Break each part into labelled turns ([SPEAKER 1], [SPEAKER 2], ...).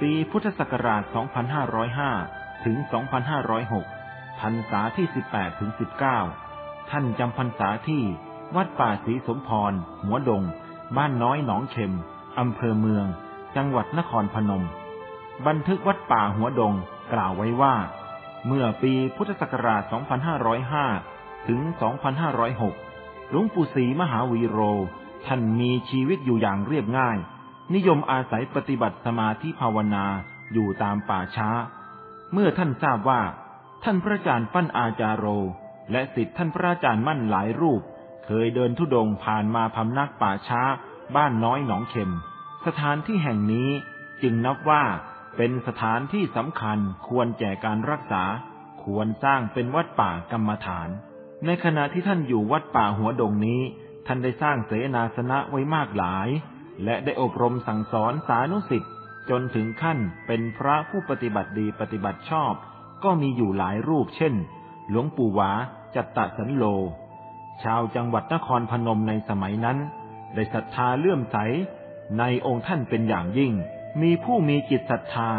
[SPEAKER 1] ปีพุทธศักราช 2505 ถึง 2506 พรรษาที่ 18 ถึง 19 ท่านจำพรรษาที่วัดป่าศรีสมพร หัวดง บ้านน้อยหนองเข็ม อำเภอเมือง จังหวัดนครพนม บันทึกวัดป่าหัวดงกล่าวไว้ว่า เมื่อปีพุทธศักราช 2505 ถึง 2506 หลวงปู่ศรีมหาวีโร ท่านมีชีวิตอยู่อย่างเรียบง่าย นิยมอาศัยปฏิบัติสมาธิภาวนาอยู่ตามป่าช้า เมื่อท่านทราบว่า ท่านพระอาจารย์ปั้นอาจารโร และสิทธิท่านพระอาจารย์มั่นหลายรูป เคยเดินทุดงผ่านมาพำนักป่าช้า บ้านน้อยหนองเข็ม สถานที่แห่งนี้จึงนับว่าเป็นสถานที่สำคัญควรแก่การรักษา ควรสร้างเป็นวัดป่ากรรมฐาน ในขณะที่ท่านอยู่วัดป่าหัวดงนี้ ท่านได้สร้างเสนาสนะไว้มากหลาย และได้อบรมสั่งสอนสานุสิทธิ์จนถึงขั้นเป็นพระผู้ปฏิบัติดีปฏิบัติชอบ ก็มีอยู่หลายรูป เช่น หลวงปู่หวาจัตตสันโล ชาวจังหวัดนครพนมในสมัยนั้น ได้ศรัทธาเลื่อมใส ในองค์ท่านเป็นอย่างยิ่ง มีผู้มีจิตศรัทธา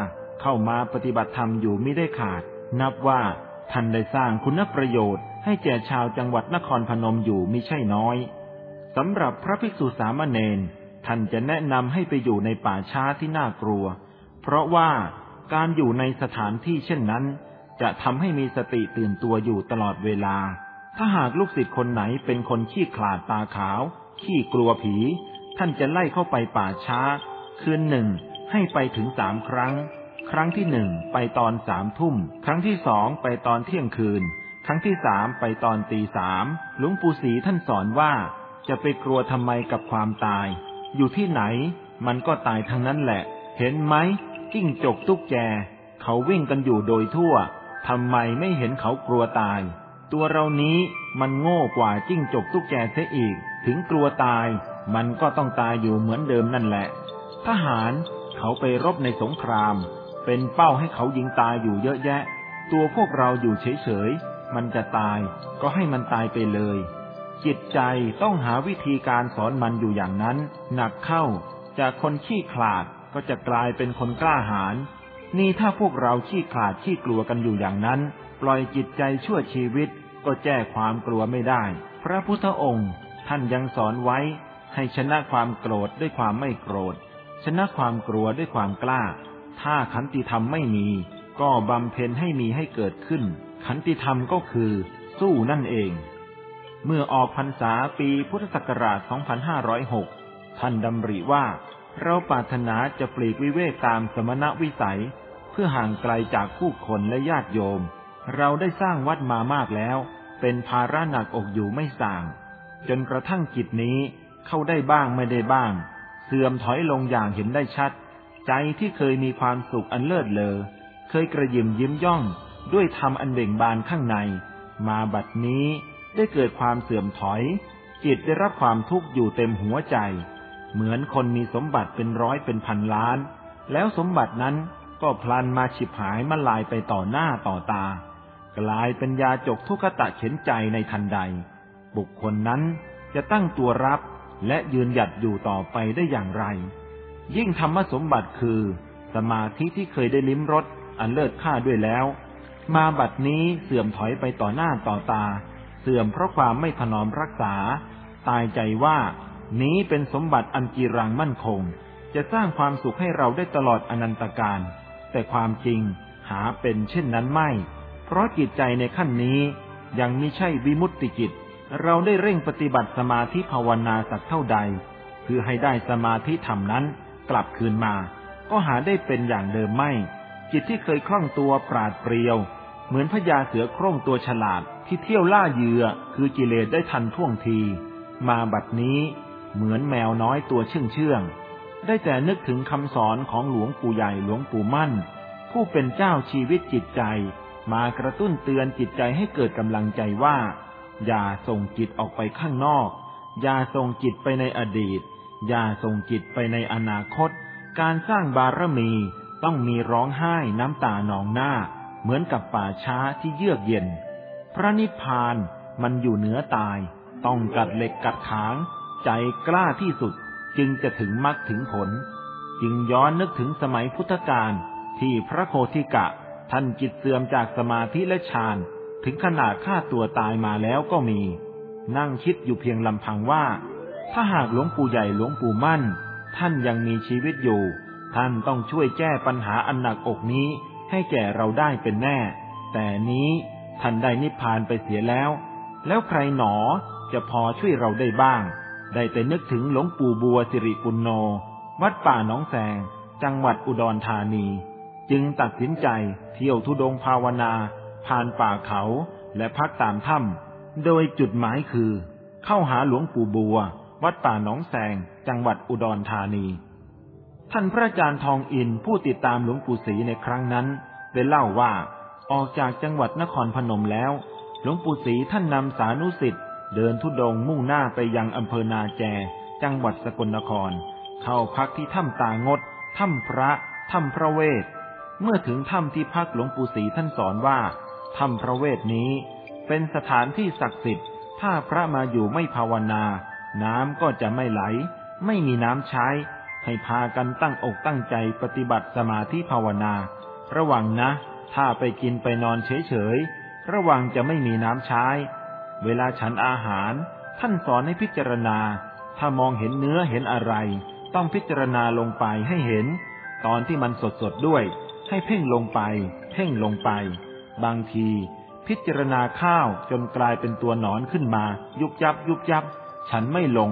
[SPEAKER 1] เข้ามาปฏิบัติธรรมอยู่ไม่ได้ขาด นับว่าท่านได้สร้างคุณประโยชน์ให้แก่ชาวจังหวัดนครพนมอยู่มิใช่น้อยสำหรับพระภิกษุสามเณร ท่านจะแนะนำให้ไปอยู่ในป่าช้าที่น่ากลัว เพราะว่าการอยู่ในสถานที่เช่นนั้น จะทำให้มีสติตื่นตัวอยู่ตลอดเวลา ถ้าหากลูกศิษย์คนไหนเป็นคนขี้ขลาดตาขาว ขี้กลัวผี ท่านจะไล่เข้าไปป่าช้า คืนหนึ่งให้ไปถึงสามครั้ง ครั้งที่หนึ่งไปตอนสามทุ่ม ครั้งที่สองไปตอนเที่ยงคืน ครั้งที่สามไปตอนตีสามหลวงปู่ศรีท่านสอนว่าจะไปกลัวทำไมกับความตาย อยู่ที่ไหน มันก็ตายทั้งนั้นแหละ เห็นไหมกิ้งจกตุ๊กแก เขาวิ่งกันอยู่โดยทั่วทำไมไม่เห็นเขากลัวตาย ตัวเรานี้มันโง่กว่าจิ้งจกตุ๊กแกเสียอีก ถึงกลัวตาย มันก็ต้องตายอยู่เหมือนเดิมนั่นแหละ ทหารเขาไปรบในสงคราม เป็นเป้าให้เขายิงตายอยู่เยอะแยะ ตัวพวกเราอยู่เฉยๆ มันจะตายก็ให้มันตายไปเลย จิตใจต้องหาวิธีการสอนมันอยู่อย่างนั้น หนักเข้า จากคนขี้ขลาดก็จะกลายเป็นคนกล้าหาญนี่ถ้าพวกเราขี้ขลาดขี้กลัวกันอยู่อย่างนั้น ปล่อยจิตใจชั่วชีวิตก็แก้ความกลัวไม่ได้ พระพุทธองค์ ท่านยังสอนไว้ ให้ชนะความโกรธด้วยความไม่โกรธ ชนะความกลัวด้วยความกล้า ถ้าขันติธรรมไม่มี ก็บำเพ็ญให้มีให้เกิดขึ้น ขันติธรรมก็คือ สู้นั่นเอง เมื่อออกพรรษาปีพุทธศักราช 2506 ท่านดำริว่า เราปรารถนาจะปลีกวิเวกตามสมณวิสัย เพื่อห่างไกลจากผู้คนและญาติโยม เราได้สร้างวัดมามากแล้ว เป็นภาระหนักอกอยู่ไม่ส่าง จนกระทั่งจิตนี้เข้าได้บ้างไม่ได้บ้าง เสื่อมถอยลงอย่างเห็นได้ชัด ใจที่เคยมีความสุขอันเลิศเลอ เคยกระยิมยิ้มย่อง ด้วยธรรมอันเบ่งบานข้างใน มาบัดนี้ ได้เกิดความเสื่อมถอย จิตได้รับความทุกข์อยู่เต็มหัวใจ เหมือนคนมีสมบัติเป็นร้อยเป็นพันล้าน แล้วสมบัตินั้นก็พลันมาฉิบหายมาลายไปต่อหน้าต่อตา กลายเป็นยาจกทุกขตะเข็นใจในทันใด บุคคลนั้นจะตั้งตัวรับและยืนหยัดอยู่ต่อไปได้อย่างไร ยิ่งธรรมสมบัติคือ สมาธิที่เคยได้ลิ้มรสอันเลิศค่าด้วยแล้ว มาบัดนี้เสื่อมถอยไปต่อหน้าต่อตา เสื่อมเพราะความไม่ถนอมรักษา ตายใจว่า นี้เป็นสมบัติอันกีรังมั่นคง จะสร้างความสุขให้เราได้ตลอดอนันตการ แต่ความจริงหาเป็นเช่นนั้นไม่ เพราะจิตใจในขั้นนี้ยังมิใช่วิมุตติจิต เราได้เร่งปฏิบัติสมาธิภาวนาสักเท่าใดเพื่อให้ได้สมาธิธรรมนั้นกลับคืนมา ก็หาได้เป็นอย่างเดิมไม่ จิตที่เคยคล่องตัวปราดเปรียว เหมือนพญาเสือโคร่งตัวฉลาด ที่เที่ยวล่าเหยื่อคือกิเลสได้ทันท่วงที มาบัดนี้เหมือนแมวน้อยตัวเชื่องเชื่องได้แต่นึกถึงคำสอนของหลวงปู่ใหญ่หลวงปู่มั่น ผู้เป็นเจ้าชีวิตจิตใจ มากระตุ้นเตือนจิตใจให้เกิดกำลังใจว่า อย่าส่งจิตออกไปข้างนอก อย่าส่งจิตไปในอดีต อย่าส่งจิตไปในอนาคต การสร้างบารมีต้องมีร้องไห้น้ำตาหนองหน้า เหมือนกับป่าช้าที่เยือกเย็น พระนิพพานมันอยู่เหนือตาย ต้องกัดเหล็กกัดขาง ใจกล้าที่สุดจึงจะถึงมรรคถึงผล จึงย้อนนึกถึงสมัยพุทธกาลที่พระโคทิกะ ท่านจิตเสื่อมจากสมาธิและฌานถึงขนาดฆ่าตัวตายมาแล้วก็มี นั่งคิดอยู่เพียงลำพังว่า ถ้าหากหลวงปู่ใหญ่หลวงปู่มั่น ท่านยังมีชีวิตอยู่ ท่านต้องช่วยแก้ปัญหาอันหนักอกนี้ให้แก่เราได้เป็นแน่ แต่นี้ ท่านได้นิพพานไปเสียแล้ว แล้วใครหนอจะพอช่วยเราได้บ้าง ได้แต่นึกถึงหลวงปู่บัวสิริปุณโญวัดป่าหนองแสง จังหวัดอุดรธานี จึงตัดสินใจเที่ยวทุดงภาวนา ผ่านป่าเขาและพักตามถ้ำโดยจุดหมายคือ เข้าหาหลวงปู่บัว วัดป่าหนองแสง จังหวัดอุดรธานี ท่านพระอาจารย์ทองอินผู้ติดตามหลวงปู่ศรีในครั้งนั้นได้เล่าว่า ออกจากจังหวัดนครพนมแล้ว หลวงปู่ศรีท่านนำสานุสิทธิ์เดินทุดงมุ่งหน้าไปยังอำเภอนาแจ จังหวัดสกลนคร เข้าพักที่ถ้ำตางด ถ้ำพระ ถ้ำพระเวท เมื่อถึงถ้ำที่พักหลวงปู่ศรีท่านสอนว่า ถ้ำพระเวทนี้ เป็นสถานที่ศักดิ์สิทธิ์ ถ้าพระมาอยู่ไม่ภาวนา น้ำก็จะไม่ไหล ไม่มีน้ำใช้ ให้พากันตั้งอกตั้งใจปฏิบัติสมาธิภาวนา ระวังนะ ถ้าไปกินไปนอนเฉยๆ ระวังจะไม่มีน้ำใช้ เวลาฉันอาหาร ท่านสอนให้พิจารณา ถ้ามองเห็นเนื้อเห็นอะไร ต้องพิจารณาลงไปให้เห็น ตอนที่มันสดสดด้วย ให้เพ่งลงไป เพ่งลงไป บางที พิจารณาข้าวจนกลายเป็นตัวหนอนขึ้นมา ยุบยับ ยุบยับ ฉันไม่ลง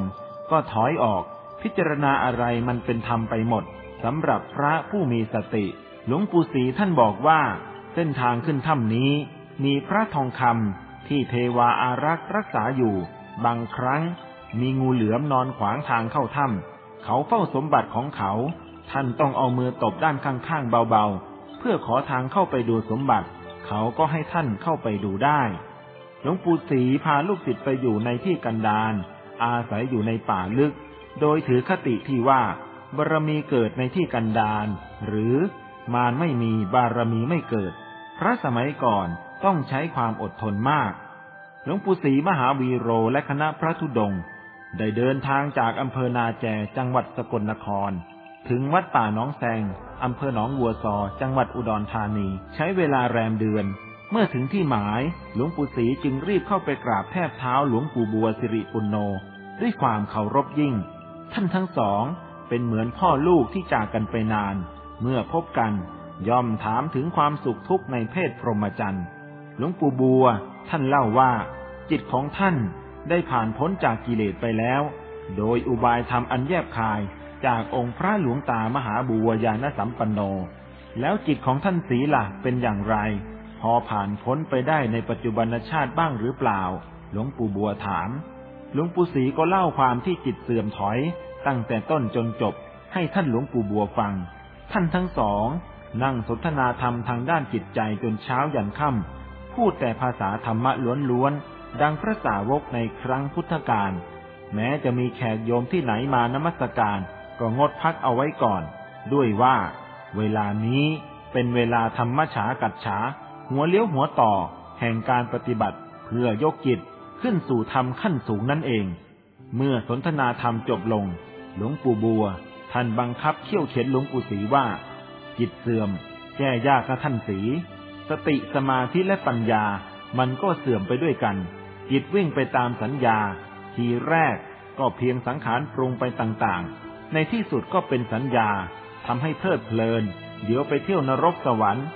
[SPEAKER 1] ก็ถอยออก พิจารณาอะไรมันเป็นธรรมไปหมดสำหรับพระผู้มีสติ หลวงปู่ศรีท่านบอกว่า เส้นทางขึ้นถ้ำนี้มีพระทองคำที่เทวาอารักษ์รักษาอยู่ บางครั้งมีงูเหลือมนอนขวางทางเข้าถ้ำเขาเฝ้าสมบัติของเขา ท่านต้องเอามือตบด้านข้างๆเบาๆ เพื่อขอทางเข้าไปดูสมบัติ เขาก็ให้ท่านเข้าไปดูได้หลวงปู่ศรีพาลูกศิษย์ไปอยู่ในที่กันดารอาศัยอยู่ในป่าลึก โดยถือคติที่ว่าบารมีเกิดในที่กันดารหรือ มารไม่มีบารมีไม่เกิด พระสมัยก่อนต้องใช้ความอดทนมาก หลวงปู่ศรีมหาวีโรและคณะพระธุดงได้เดินทางจากอำเภอนาแจจังหวัดสกลนคร ถึงวัดป่าน้องแซงอำเภอหนองวัวซอ จังหวัดอุดรธานี ใช้เวลาแรมเดือน เมื่อถึงที่หมายหลวงปู่ศรีจึงรีบเข้าไปกราบแทบเท้าหลวงปู่บัวสิริปุณโญด้วยความเคารพยิ่ง ท่านทั้งสองเป็นเหมือนพ่อลูกที่จากกันไปนาน เมื่อพบกันย่อมถามถึงความสุขทุกข์ในเพศพรหมจรรย์ หลวงปู่บัวท่านเล่าว่า จิตของท่านได้ผ่านพ้นจากกิเลสไปแล้ว โดยอุบายธรรมอันแยบคายจากองค์พระหลวงตามหาบัวยานสัมปันโน แล้วจิตของท่านสีล่ะเป็นอย่างไร พอผ่านพ้นไปได้ในปัจจุบันชาติบ้างหรือเปล่า หลวงปู่บัวถาม หลวงปู่ศรีก็เล่าความที่จิตเสื่อมถอย ตั้งแต่ต้นจนจบให้ท่านหลวงปู่บัวฟัง ท่านทั้งสอง นั่งสนทนาธรรมทางด้านจิตใจจนเช้ายันค่ำพูดแต่ภาษาธรรมะล้วนๆ ดังพระสาวกในครั้งพุทธกาลแม้จะมีแขกโยมที่ไหนมานมัสการ ก็งดพักเอาไว้ก่อน ด้วยว่า เวลานี้เป็นเวลาธรรมฉากัดฉา หัวเลี้ยวหัวต่อ แห่งการปฏิบัติ เพื่อยกจิตขึ้นสู่ธรรมขั้นสูงนั่นเอง เมื่อสนทนาธรรมจบลง หลวงปู่บัว ท่านบังคับเขี่ยวเข็นหลวงปู่ศรีว่า จิตเสื่อม แก้ยากนะท่านสีสติสมาธิและปัญญามันก็เสื่อมไปด้วยกัน จิตวิ่งไปตามสัญญา ทีแรกก็เพียงสังขารปรุงไปต่างๆ ในที่สุดก็เป็นสัญญาทำให้เพลิดเพลิน เดี๋ยวไปเที่ยวนรกสวรรค์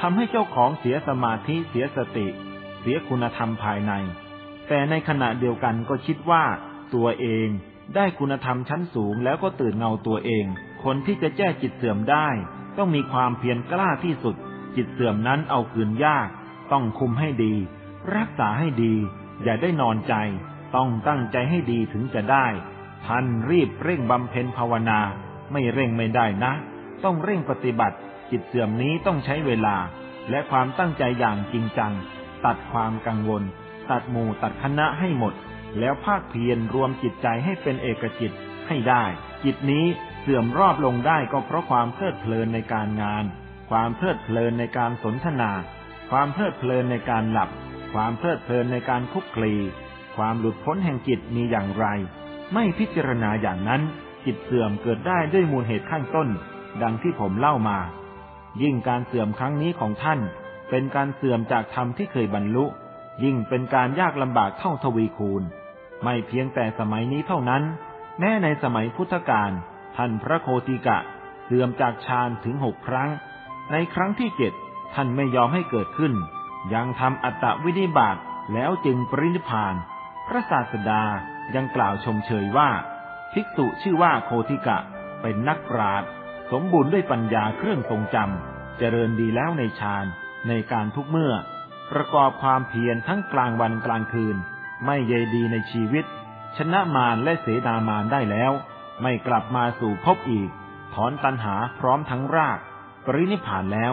[SPEAKER 1] ทำให้เจ้าของเสียสมาธิเสียสติ เสียคุณธรรมภายใน แต่ในขณะเดียวกันก็คิดว่าตัวเอง ได้คุณธรรมชั้นสูงแล้วก็ตื่นเงาตัวเอง คนที่จะแก้จิตเสื่อมได้ ต้องมีความเพียรกล้าที่สุด จิตเสื่อมนั้นเอาคืนยาก ต้องคุมให้ดี รักษาให้ดี อย่าได้นอนใจ ต้องตั้งใจให้ดีถึงจะได้ ท่านรีบเร่งบำเพ็ญภาวนา ไม่เร่งไม่ได้นะ ต้องเร่งปฏิบัติ จิตเสื่อมนี้ต้องใช้เวลา และความตั้งใจอย่างจริงจัง ตัดความกังวล ตัดหมู่ตัดคณะให้หมด แล้วภาคเพียรรวมจิตใจให้เป็นเอกจิตให้ได้ จิตนี้เสื่อมรอบลงได้ก็เพราะความเพลิดเพลินในการงาน ความเพลิดเพลินในการสนทนา ความเพลิดเพลินในการหลับ ความเพลิดเพลินในการคุกคลี ความหลุดพ้นแห่งจิตมีอย่างไร ไม่พิจารณาอย่างนั้น จิตเสื่อมเกิดได้ด้วยมูลเหตุข้างต้น ดังที่ผมเล่ามา ยิ่งการเสื่อมครั้งนี้ของท่าน เป็นการเสื่อมจากธรรมที่เคยบรรลุ ยิ่งเป็นการยากลำบากเท่าทวีคูณ ไม่เพียงแต่สมัยนี้เท่านั้น แม้ในสมัยพุทธกาลท่านพระโคติกะเสื่อมจากฌานถึงหกครั้ง ในครั้งที่เจ็ดท่านไม่ยอมให้เกิดขึ้น ยังทำอัตตวินิบาตแล้วจึงปรินิพาน พระศาสดายังกล่าวชมเชยว่า ภิกษุชื่อว่าโคติกะเป็นนักปราชญ์สมบูรณ์ด้วยปัญญาเครื่องทรงจำเจริญดีแล้วในฌานในการทุกเมื่อ ประกอบความเพียรทั้งกลางวันกลางคืน ไม่เยดีในชีวิต ชนะมารและเสนามารได้แล้ว ไม่กลับมาสู่ภพอีก ถอนตัณหาพร้อมทั้งราก ปรินิพานแล้ว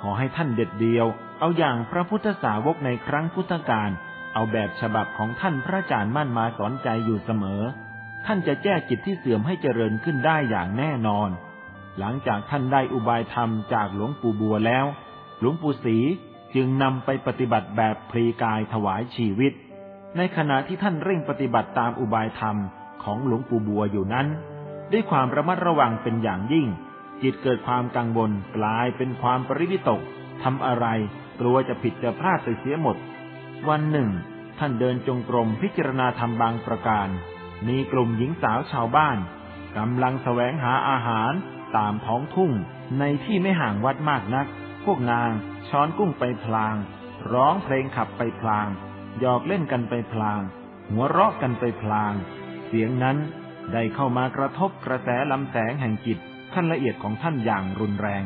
[SPEAKER 1] ขอให้ท่านเด็ดเดียว เอาอย่างพระพุทธสาวกในครั้งพุทธกาลเอาแบบฉบับของท่านพระอาจารย์มั่นมาสอนใจอยู่เสมอ ท่านจะแก้จิตที่เสื่อมให้เจริญขึ้นได้อย่างแน่นอน หลังจากท่านได้อุบายธรรมจากหลวงปู่บัวแล้ว หลวงปู่ศรี จึงนำไปปฏิบัติแบบพลีกายถวายชีวิต ในขณะที่ท่านเร่งปฏิบัติตามอุบายธรรมของหลวงปู่บัวอยู่นั้น ด้วยความระมัดระวังเป็นอย่างยิ่ง จิตเกิดความกังวลกลายเป็นความปริวิตกทำอะไรกลัวจะผิดจะพลาดไปเสียหมด วันหนึ่ง ท่านเดินจงกรมพิจารณาธรรมบางประการ มีกลุ่มหญิงสาวชาวบ้านกำลังแสวงหาอาหารตามท้องทุ่งในที่ไม่ห่างวัดมากนัก พวกนาง ช้อนกุ้งไปพลาง ร้องเพลงขับไปพลาง หยอกเล่นกันไปพลาง หัวเราะกันไปพลาง เสียงนั้นได้เข้ามากระทบกระแสลำแสงแห่งจิตขั้นละเอียดของท่านอย่างรุนแรง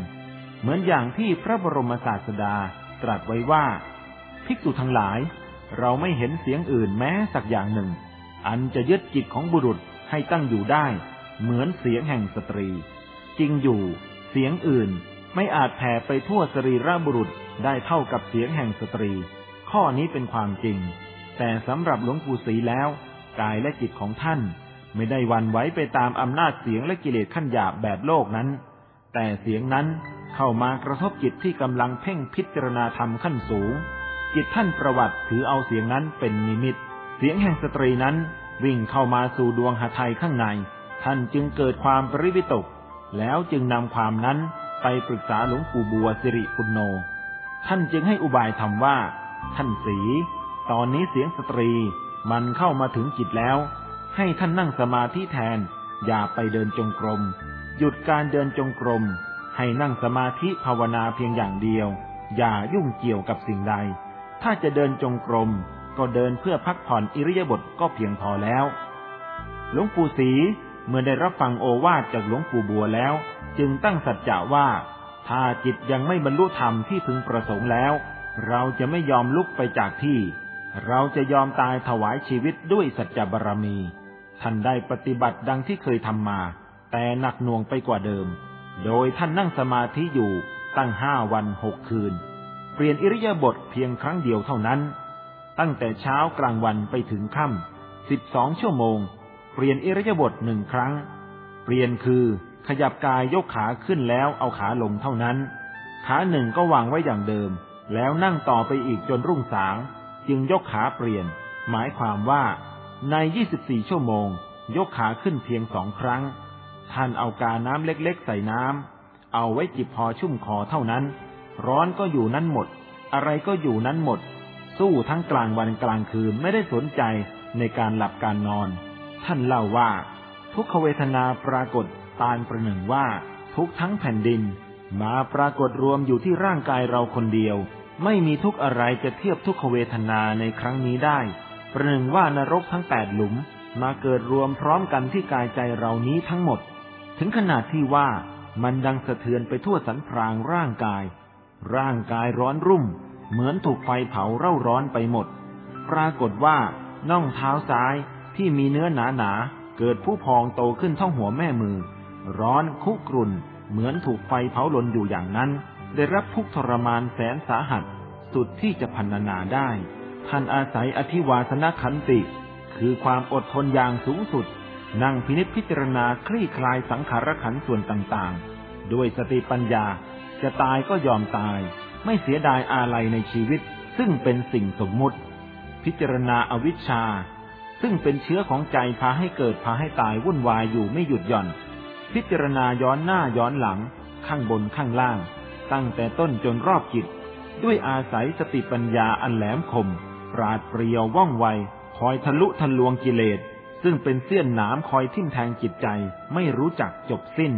[SPEAKER 1] เหมือนอย่างที่พระบรมศาสดาตรัสไว้ว่า ภิกษุทั้งหลาย เราไม่เห็นเสียงอื่นแม้สักอย่างหนึ่ง อันจะยึดจิตของบุรุษให้ตั้งอยู่ได้ เหมือนเสียงแห่งสตรี จริงอยู่ เสียงอื่น ไม่อาจแผ่ไปทั่วสรีระบุรุษได้เท่ากับเสียงแห่งสตรี ข้อนี้เป็นความจริง แต่สำหรับหลวงปู่ศรีแล้ว กายและจิตของท่าน ไม่ได้วันไหวไปตามอำนาจเสียงและกิเลสขั้นหยาบแบบโลกนั้น แต่เสียงนั้นเข้ามากระทบจิตที่กำลังเพ่งพิจารณาธรรมขั้นสูง จิตท่านประวัติถือเอาเสียงนั้นเป็นนิมิต เสียงแห่งสตรีนั้นวิ่งเข้ามาสู่ดวงหาไทยข้างใน ท่านจึงเกิดความปริวิตก แล้วจึงนำความนั้น ไปปรึกษาหลวงปู่บัวสิริปุณโญท่านจึงให้อุบายทำว่า ท่านสี ตอนนี้เสียงสตรีมันเข้ามาถึงจิตแล้ว ให้ท่านนั่งสมาธิแทน อย่าไปเดินจงกรม หยุดการเดินจงกรม ให้นั่งสมาธิภาวนาเพียงอย่างเดียว อย่ายุ่งเกี่ยวกับสิ่งใด ถ้าจะเดินจงกรม ก็เดินเพื่อพักผ่อนอิริยาบถก็เพียงพอแล้ว หลวงปู่ศรีเมื่อได้รับฟังโอวาทจากหลวงปู่บัวแล้ว จึงตั้งสัจจะว่า ถ้าจิตยังไม่บรรลุธรรมที่พึงประสงค์แล้ว เราจะไม่ยอมลุกไปจากที่ เราจะยอมตายถวายชีวิตด้วยสัจจบารมี ท่านได้ปฏิบัติดังที่เคยทำมา แต่หนักหน่วงไปกว่าเดิม โดยท่านนั่งสมาธิอยู่ตั้งห้าวันหกคืน เปลี่ยนอิริยาบถเพียงครั้งเดียวเท่านั้น ตั้งแต่เช้ากลางวันไปถึงค่ำสิบสองชั่วโมง เปลี่ยนอิริยาบถหนึ่งครั้ง เปลี่ยนคือ ขยับกายยกขาขึ้นแล้วเอาขาลงเท่านั้น ขาหนึ่งก็วางไว้อย่างเดิม แล้วนั่งต่อไปอีกจนรุ่งสาง จึงยกขาเปลี่ยน หมายความว่า ในยี่สิบสี่ชั่วโมง ยกขาขึ้นเพียงสองครั้ง ท่านเอากาน้ำเล็กๆ ใส่น้ำ เอาไว้จิบพอชุ่มคอเท่านั้น ร้อนก็อยู่นั้นหมด อะไรก็อยู่นั้นหมด สู้ทั้งกลางวันกลางคืนไม่ได้สนใจในการหลับการนอน ท่านเล่าว่า ทุกขเวทนาปรากฏ ตายประหนึ่งว่า ทุกทั้งแผ่นดิน มาปรากฏรวมอยู่ที่ร่างกายเราคนเดียว ไม่มีทุกอะไรจะเทียบทุกขเวทนาในครั้งนี้ได้ ประหนึ่งว่านรกทั้งแปดหลุม มาเกิดรวมพร้อมกันที่กายใจเรานี้ทั้งหมด ถึงขนาดที่ว่ามันดังสะเทือนไปทั่วสันพรางร่างกาย ร่างกายร้อนรุ่ม เหมือนถูกไฟเผาเร่าร้อนไปหมด ปรากฏว่าน่องเท้าซ้ายที่มีเนื้อหนาหนาเกิดผู้พองโตขึ้นท่องหัวแม่มือ ร้อนคุกรุ่น เหมือนถูกไฟเผาลนอยู่อย่างนั้น ได้รับทุกทรมานแสนสาหัส สุดที่จะพันนาได้ ท่านอาศัยอธิวาสนขันติ คือความอดทนอย่างสูงสุด นั่งพินิจพิจารณาคลี่คลายสังขารขันส่วนต่างๆ ด้วยสติปัญญาจะตายก็ยอมตาย ไม่เสียดายอาลัยในชีวิต ซึ่งเป็นสิ่งสมมุติ พิจารณาอวิชชา ซึ่งเป็นเชื้อของใจพาให้เกิดพาให้ตายวุ่นวายอยู่ไม่หยุดหย่อน พิจารณาย้อนหน้าย้อนหลัง ข้างบนข้างล่าง ตั้งแต่ต้นจนรอบจิต ด้วยอาศัยสติปัญญาอันแหลมคม ปราดเปรียวว่องไว คอยทะลุทะลวงกิเลส ซึ่งเป็นเสี้ยนหนามคอยทิ่มแทงจิตใจ ไม่รู้จักจบสิ้น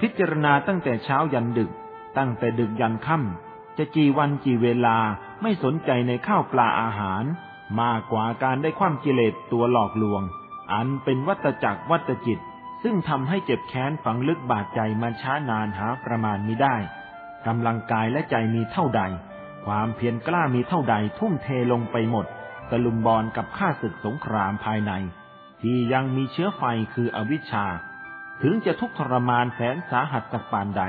[SPEAKER 1] พิจารณาตั้งแต่เช้ายันดึก ตั้งแต่ดึกยันค่ำจะกี่วันกี่เวลาไม่สนใจในข้าวปลาอาหาร มากกว่าการได้ความกิเลสตัวหลอกลวง อันเป็นวัตจักรวัตจิต ซึ่งทำให้เจ็บแค้นฝังลึกบาดใจมาช้านานหาประมาณมิได้กำลังกายและใจมีเท่าใด ความเพียรกล้ามีเท่าใดทุ่มเทลงไปหมด ตะลุมบอลกับข้าศึกสงครามภายใน ที่ยังมีเชื้อไฟคืออวิชชา ถึงจะทุกข์ทรมานแสนสาหัสสักปานใด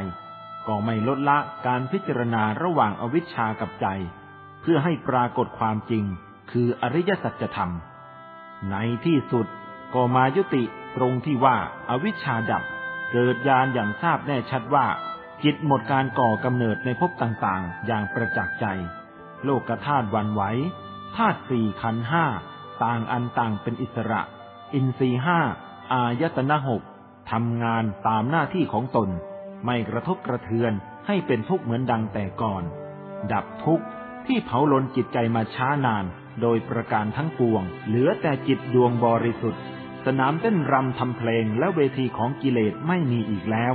[SPEAKER 1] ก็ไม่ลดละการพิจารณาระหว่างอวิชชากับใจ เพื่อให้ปรากฏความจริง คืออริยสัจธรรม ในที่สุดก็มายุติ ตรงที่ว่าอาวิชชาดับ เกิดญาณอย่างทราบแน่ชัดว่า จิตหมดการก่อกำเนิดในภพต่างๆ อย่างประจักษ์ใจ โลกธาตุวันไหวธาตุสี่ขันห้าต่างอันต่างเป็นอิสระ อินทรีห้าอายตนะหกทำงานตามหน้าที่ของตน ไม่กระทบกระเทือนให้เป็นทุกข์เหมือนดังแต่ก่อน ดับทุกข์ที่เผาลนจิตใจมาช้านาน โดยประการทั้งปวง เหลือแต่จิตดวงบริสุทธิ์ สนามเต้นรำทำเพลงและเวทีของกิเลสไม่มีอีกแล้ว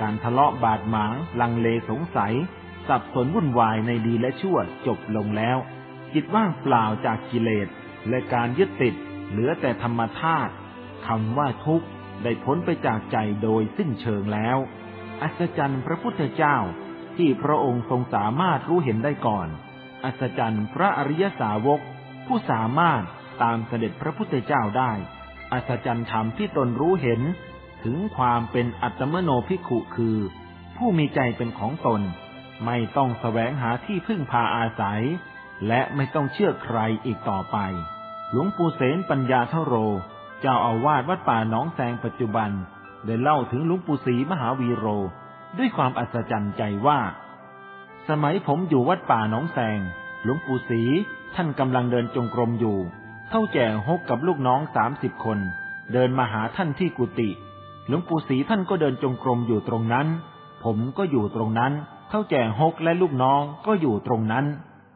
[SPEAKER 1] การทะเลาะบาดหมาง ลังเลสงสัย สับสนวุ่นวายในดีและชั่วจบลงแล้ว จิตว่างเปล่าจากกิเลส และการยึดติด เหลือแต่ธรรมธาตุคำว่าทุกข์ได้พ้นไปจากใจโดยสิ้นเชิงแล้ว อัศจรรย์พระพุทธเจ้าที่พระองค์ทรงสามารถรู้เห็นได้ก่อน อัศจรรย์พระอริยสาวก ผู้สามารถตามเสด็จพระพุทธเจ้าได้ อัศจรรย์ธรรมที่ตนรู้เห็น ถึงความเป็นอัตมโนภิกขุคือ ผู้มีใจเป็นของตน ไม่ต้องแสวงหาที่พึ่งพาอาศัย และไม่ต้องเชื่อใครอีกต่อไป หลวงปู่เสนปัญญาเทโร เจ้าอาวาสวัดป่าหนองแสงปัจจุบัน ได้เล่าถึงหลวงปู่ศรีมหาวีโร ด้วยความอัศจรรย์ใจว่า สมัยผมอยู่วัดป่าหนองแสงหลวงปู่ศรีท่านกำลังเดินจงกรมอยู่ เท่าแก่ฮกกับลูกน้องสามสิบคน เดินมาหาท่านที่กุฏิหลวงปู่ศรีท่านก็เดินจงกรมอยู่ตรงนั้น ผมก็อยู่ตรงนั้น เท่าแก่ฮกและลูกน้องก็อยู่ตรงนั้น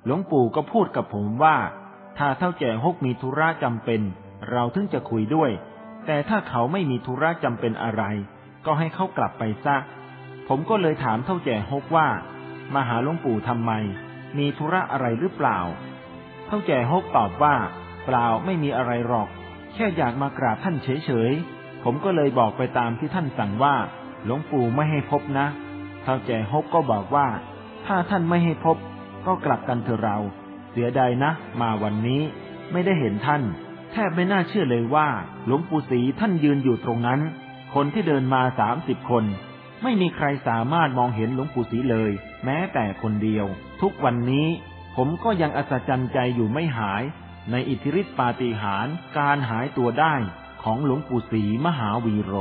[SPEAKER 1] หลวงปู่ก็พูดกับผมว่า ถ้าเท่าแก่ฮกมีธุระจำเป็น เราถึงจะคุยด้วย แต่ถ้าเขาไม่มีธุระจำเป็นอะไร ก็ให้เขากลับไปซะ ผมก็เลยถามเท่าแก่ฮกว่ามาหาหลวงปู่ทำไม มีธุระอะไรหรือเปล่า เท่าแก่ฮกตอบว่า เปล่าไม่มีอะไรหรอก แค่อยากมากราบท่านเฉยๆ ผมก็เลยบอกไปตามที่ท่านสั่งว่า หลวงปู่ไม่ให้พบนะเท่าแก่ฮกก็บอกว่า ถ้าท่านไม่ให้พบ ก็กลับกันเถอะเรา เสียดายนะ มาวันนี้ ไม่ได้เห็นท่าน แทบไม่น่าเชื่อเลยว่า หลวงปู่ศรีท่านยืนอยู่ตรงนั้น คนที่เดินมาสามสิบคน ไม่มีใครสามารถมองเห็นหลวงปู่ศรีเลย แม้แต่คนเดียว ทุกวันนี้ผมก็ยังอัศจรรย์ใจอยู่ไม่หาย ในอิทธิฤทธิปาฏิหาริย์การหายตัวได้ของหลวงปู่ศรีมหาวีโร